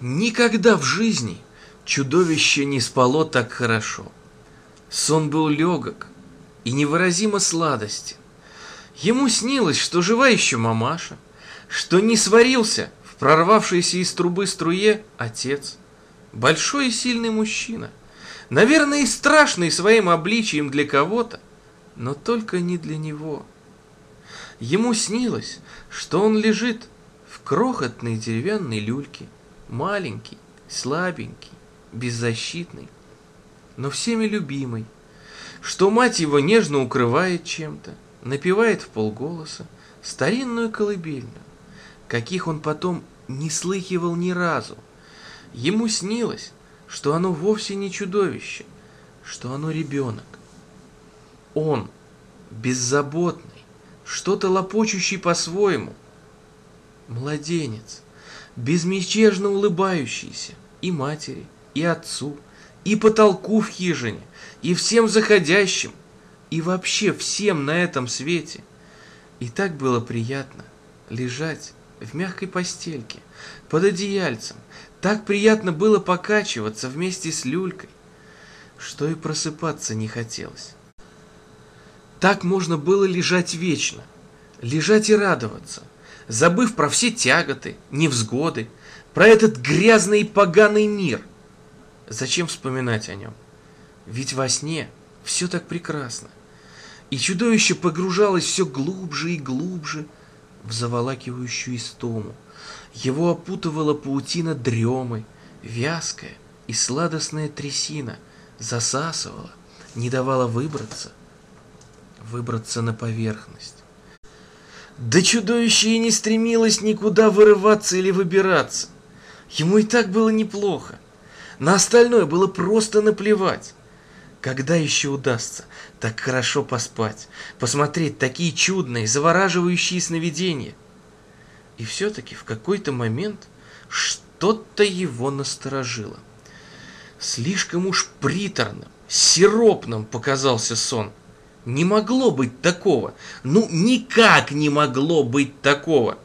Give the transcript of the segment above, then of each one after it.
Никогда в жизни чудовище не спало так хорошо. Сон был легок и невыразимо сладостен. Ему снилось, что жива еще мамаша, что не сварился в прорвавшейся из трубы струе отец, большой и сильный мужчина, наверное, и страшный своим обличием для кого-то, но только не для него. Ему снилось, что он лежит в крохотной деревянной люльке, маленький, слабенький, беззащитный, но всеми любимый, что мать его нежно укрывает чем-то, напевает в полголоса старинную колыбельную, каких он потом не слыхивал ни разу. Ему снилось, что оно вовсе не чудовище, что оно ребенок. Он, беззаботный, что-то лопочущий по-своему, младенец, безмятежно улыбающийся и матери, и отцу, и потолку в хижине, и всем заходящим, и вообще всем на этом свете. И так было приятно лежать в мягкой постельке, под одеяльцем, так приятно было покачиваться вместе с люлькой, что и просыпаться не хотелось. Так можно было лежать вечно, лежать и радоваться, забыв про все тяготы, невзгоды, про этот грязный и поганый мир. Зачем вспоминать о нем? Ведь во сне все так прекрасно. И чудовище погружалось все глубже и глубже в заволакивающую истому. Его опутывала паутина дремы, вязкая и сладостная трясина, засасывала, не давала выбраться, выбраться на поверхность. Да чудовище и не стремилось никуда вырываться или выбираться. Ему и так было неплохо. На остальное было просто наплевать. Когда еще удастся так хорошо поспать, посмотреть такие чудные, завораживающие сновидения? И все-таки в какой-то момент что-то его насторожило. Слишком уж приторным, сиропным показался сон. Не могло быть такого. Ну, никак не могло быть такого.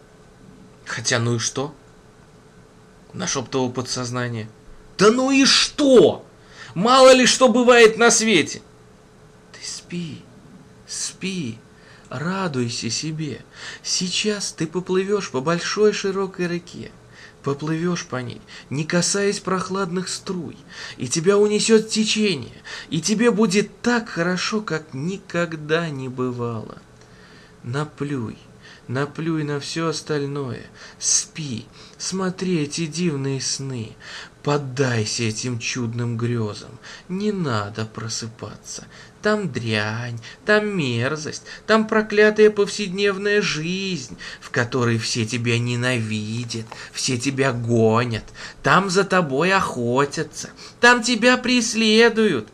Хотя, ну и что? Нашептывал подсознание. Да ну и что? Мало ли что бывает на свете. Ты спи, спи, радуйся себе. Сейчас ты поплывешь по большой широкой реке. Поплывешь по ней, не касаясь прохладных струй, и тебя унесет течение, и тебе будет так хорошо, как никогда не бывало. Наплюй, наплюй на все остальное, спи, смотри эти дивные сны, поддайся этим чудным грезам, не надо просыпаться, там дрянь, там мерзость, там проклятая повседневная жизнь, в которой все тебя ненавидят, все тебя гонят, там за тобой охотятся, там тебя преследуют.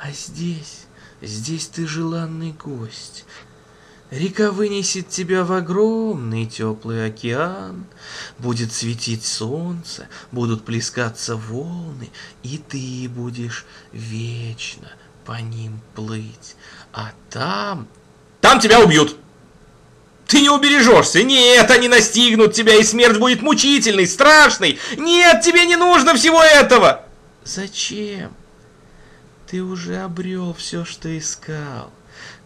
А здесь, здесь ты желанный гость, Река вынесет тебя в огромный теплый океан, Будет светить солнце, будут плескаться волны, И ты будешь вечно по ним плыть. А там... Там тебя убьют! Ты не убережешься! Нет, они настигнут тебя, и смерть будет мучительной, страшной! Нет, тебе не нужно всего этого! Зачем? Ты уже обрел все, что искал.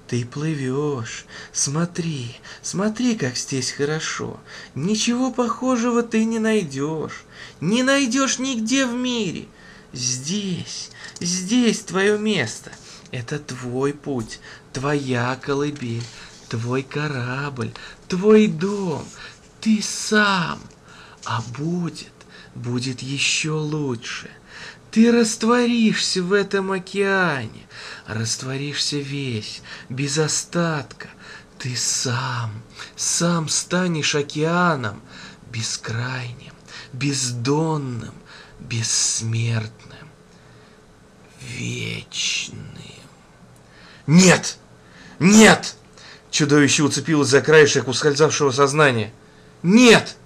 Ты плывешь. Смотри, смотри, как здесь хорошо. Ничего похожего ты не найдешь. Не найдешь нигде в мире. Здесь, здесь твое место. Это твой путь, твоя колыбель, твой корабль, твой дом. Ты сам. А будет, будет еще лучше. Ты растворишься в этом океане, растворишься весь, без остатка. Ты сам, сам станешь океаном, бескрайним, бездонным, бессмертным, вечным. Нет! Нет! Чудовище уцепилось за краешек ускользавшего сознания. Нет!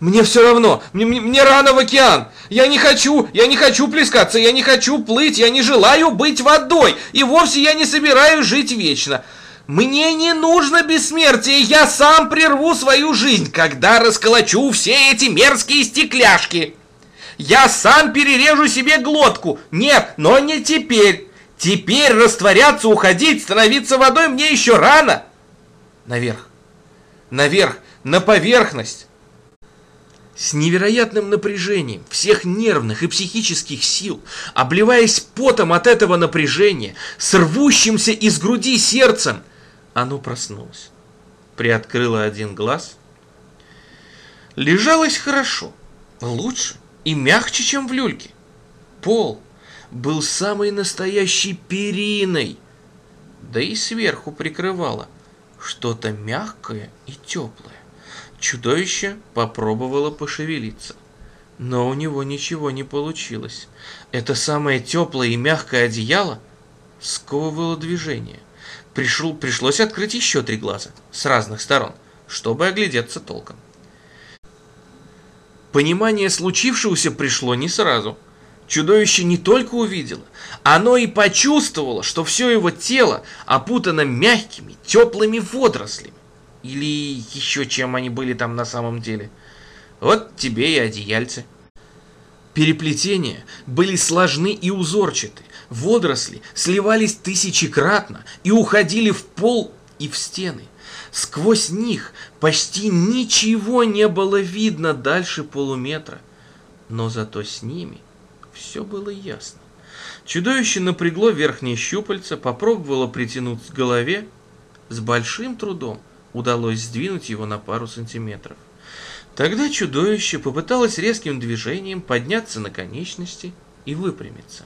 Мне все равно, мне, мне, мне рано в океан. Я не хочу, я не хочу плескаться, я не хочу плыть, я не желаю быть водой. И вовсе я не собираюсь жить вечно. Мне не нужно бессмертие, я сам прерву свою жизнь, когда расколочу все эти мерзкие стекляшки. Я сам перережу себе глотку! Нет, но не теперь! Теперь растворяться, уходить, становиться водой мне еще рано!» Наверх! Наверх! На поверхность! С невероятным напряжением всех нервных и психических сил, обливаясь потом от этого напряжения, с рвущимся из груди сердцем, оно проснулось. Приоткрыло один глаз. Лежалось хорошо, лучше и мягче, чем в люльке. Пол был самой настоящей периной, да и сверху прикрывало что-то мягкое и теплое. Чудовище попробовало пошевелиться, но у него ничего не получилось. Это самое теплое и мягкое одеяло сковывало движение. Пришел, пришлось открыть еще три глаза с разных сторон, чтобы оглядеться толком. Понимание случившегося пришло не сразу. Чудовище не только увидело, оно и почувствовало, что все его тело опутано мягкими, теплыми водорослями. Или еще чем они были там на самом деле. Вот тебе и одеяльце. Переплетения были сложны и узорчаты. Водоросли сливались тысячекратно и уходили в пол и в стены. Сквозь них почти ничего не было видно дальше полуметра. Но зато с ними все было ясно. Чудовище напрягло верхние щупальца, попробовало притянуть к голове. С большим трудом удалось сдвинуть его на пару сантиметров. Тогда чудовище попыталось резким движением подняться на конечности и выпрямиться.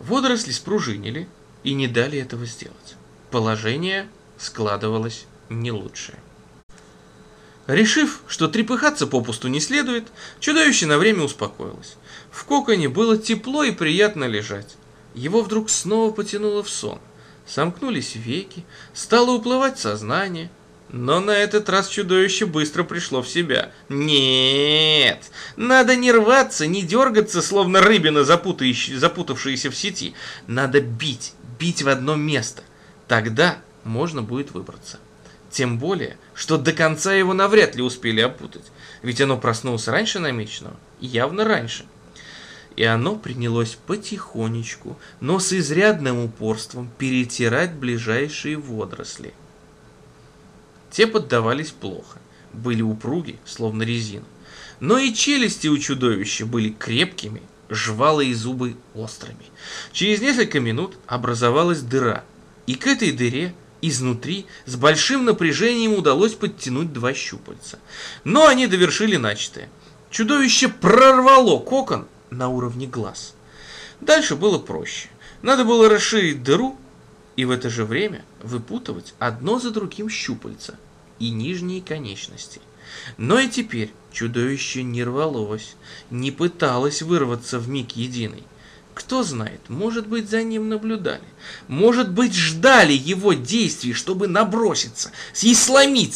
Водоросли спружинили и не дали этого сделать. Положение складывалось не лучшее. Решив, что трепыхаться попусту не следует, чудовище на время успокоилось. В коконе было тепло и приятно лежать. Его вдруг снова потянуло в сон. Сомкнулись веки, стало уплывать сознание. Но на этот раз чудовище быстро пришло в себя. Нет, надо не рваться, не дергаться, словно рыбина, запутавшаяся в сети. Надо бить, бить в одно место. Тогда можно будет выбраться. Тем более, что до конца его навряд ли успели опутать, ведь оно проснулось раньше намеченного, явно раньше. И оно принялось потихонечку, но с изрядным упорством перетирать ближайшие водоросли. Те поддавались плохо, были упруги, словно резина. Но и челюсти у чудовища были крепкими, жвалы зубы острыми. Через несколько минут образовалась дыра, и к этой дыре Изнутри с большим напряжением удалось подтянуть два щупальца. Но они довершили начатое. Чудовище прорвало кокон на уровне глаз. Дальше было проще. Надо было расширить дыру и в это же время выпутывать одно за другим щупальца и нижние конечности. Но и теперь чудовище не рвалось, не пыталось вырваться в миг единый. Кто знает, может быть, за ним наблюдали. Может быть, ждали его действий, чтобы наброситься, сломить,